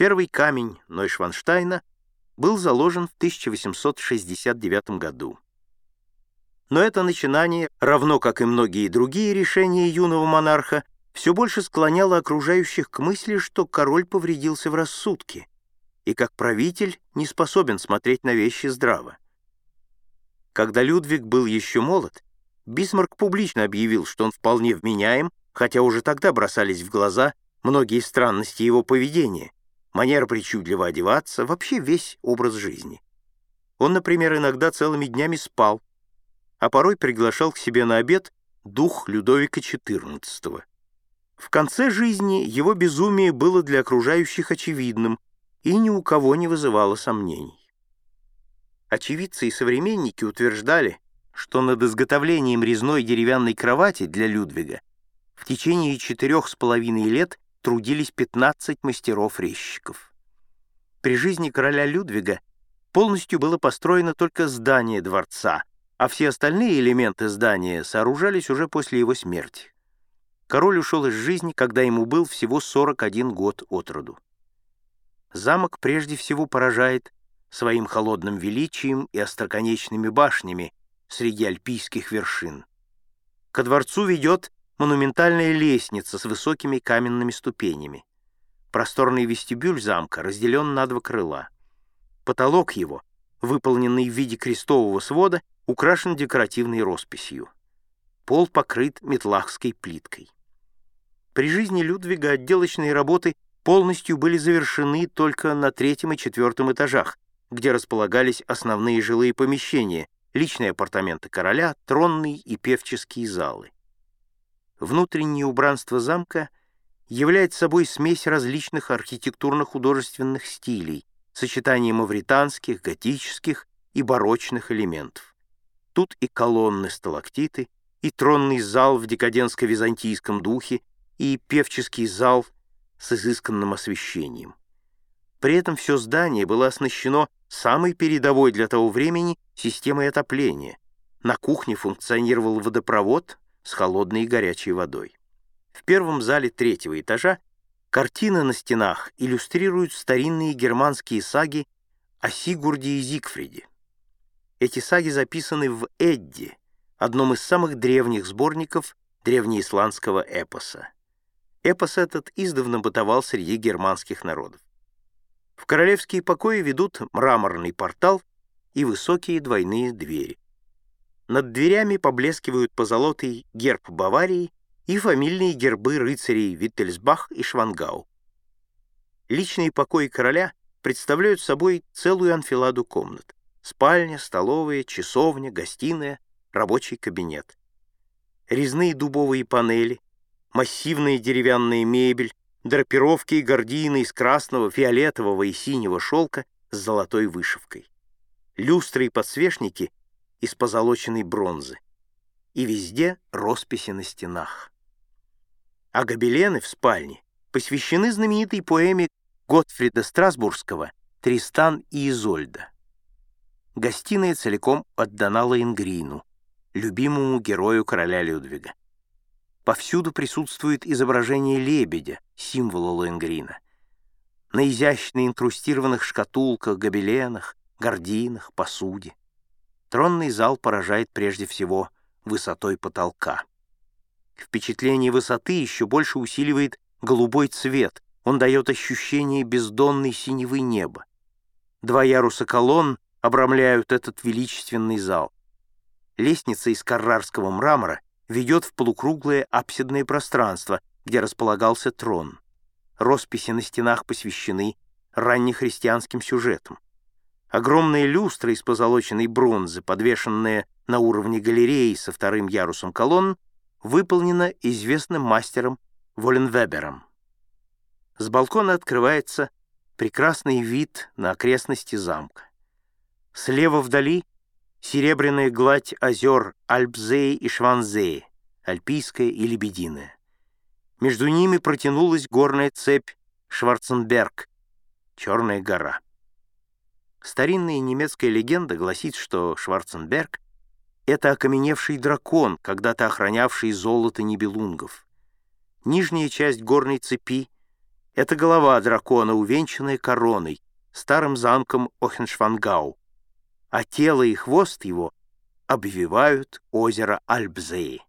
Первый камень Нойшванштайна был заложен в 1869 году. Но это начинание, равно как и многие другие решения юного монарха, все больше склоняло окружающих к мысли, что король повредился в рассудке и как правитель не способен смотреть на вещи здраво. Когда Людвиг был еще молод, Бисмарк публично объявил, что он вполне вменяем, хотя уже тогда бросались в глаза многие странности его поведения, манера причудливо одеваться, вообще весь образ жизни. Он, например, иногда целыми днями спал, а порой приглашал к себе на обед дух Людовика XIV. В конце жизни его безумие было для окружающих очевидным и ни у кого не вызывало сомнений. Очевидцы и современники утверждали, что над изготовлением резной деревянной кровати для Людвига в течение четырех с половиной лет трудились 15 мастеров-резчиков. При жизни короля Людвига полностью было построено только здание дворца, а все остальные элементы здания сооружались уже после его смерти. Король ушел из жизни, когда ему был всего 41 год от роду. Замок прежде всего поражает своим холодным величием и остроконечными башнями среди альпийских вершин. Ко дворцу ведет монументальная лестница с высокими каменными ступенями. Просторный вестибюль замка разделен на два крыла. Потолок его, выполненный в виде крестового свода, украшен декоративной росписью. Пол покрыт метлахской плиткой. При жизни Людвига отделочные работы полностью были завершены только на третьем и четвертом этажах, где располагались основные жилые помещения, личные апартаменты короля, тронные и певческие залы. Внутреннее убранство замка является собой смесь различных архитектурно-художественных стилей, сочетание мавританских, готических и барочных элементов. Тут и колонны сталактиты, и тронный зал в декадентско-византийском духе, и певческий зал с изысканным освещением. При этом все здание было оснащено самой передовой для того времени системой отопления. На кухне функционировал водопровод, с холодной и горячей водой. В первом зале третьего этажа картины на стенах иллюстрируют старинные германские саги о Сигурде и Зигфриде. Эти саги записаны в Эдди, одном из самых древних сборников древнеисландского эпоса. Эпос этот издавна бытовал среди германских народов. В королевские покои ведут мраморный портал и высокие двойные двери. Над дверями поблескивают позолотый герб Баварии и фамильные гербы рыцарей Виттельсбах и Швангау. Личные покои короля представляют собой целую анфиладу комнат. Спальня, столовая, часовня, гостиная, рабочий кабинет. Резные дубовые панели, массивная деревянная мебель, драпировки и гардины из красного, фиолетового и синего шелка с золотой вышивкой. Люстры и подсвечники из позолоченной бронзы, и везде росписи на стенах. А гобелены в спальне посвящены знаменитой поэме Готфрида Страсбургского «Тристан и Изольда». Гостиная целиком отдана Лаингрину, любимому герою короля Людвига. Повсюду присутствует изображение лебедя, символа Лоенгрина. На изящно инкрустированных шкатулках, гобеленах, гардинах, посуде. Тронный зал поражает прежде всего высотой потолка. Впечатление высоты еще больше усиливает голубой цвет, он дает ощущение бездонной синевы неба. Два яруса колонн обрамляют этот величественный зал. Лестница из каррарского мрамора ведет в полукруглое апсидное пространство, где располагался трон. Росписи на стенах посвящены раннехристианским сюжетам. Огромная люстра из позолоченной бронзы, подвешенная на уровне галереи со вторым ярусом колонн, выполнена известным мастером Воленвебером. С балкона открывается прекрасный вид на окрестности замка. Слева вдали серебряная гладь озер Альпзеи и Шванзеи, Альпийская и Лебединая. Между ними протянулась горная цепь Шварценберг, Черная гора. Старинная немецкая легенда гласит, что Шварценберг — это окаменевший дракон, когда-то охранявший золото небелунгов. Нижняя часть горной цепи — Это голова дракона, увенчанная короной, старым замком Охеншвангау, а тело и хвост его обвивают озеро Альбзеи.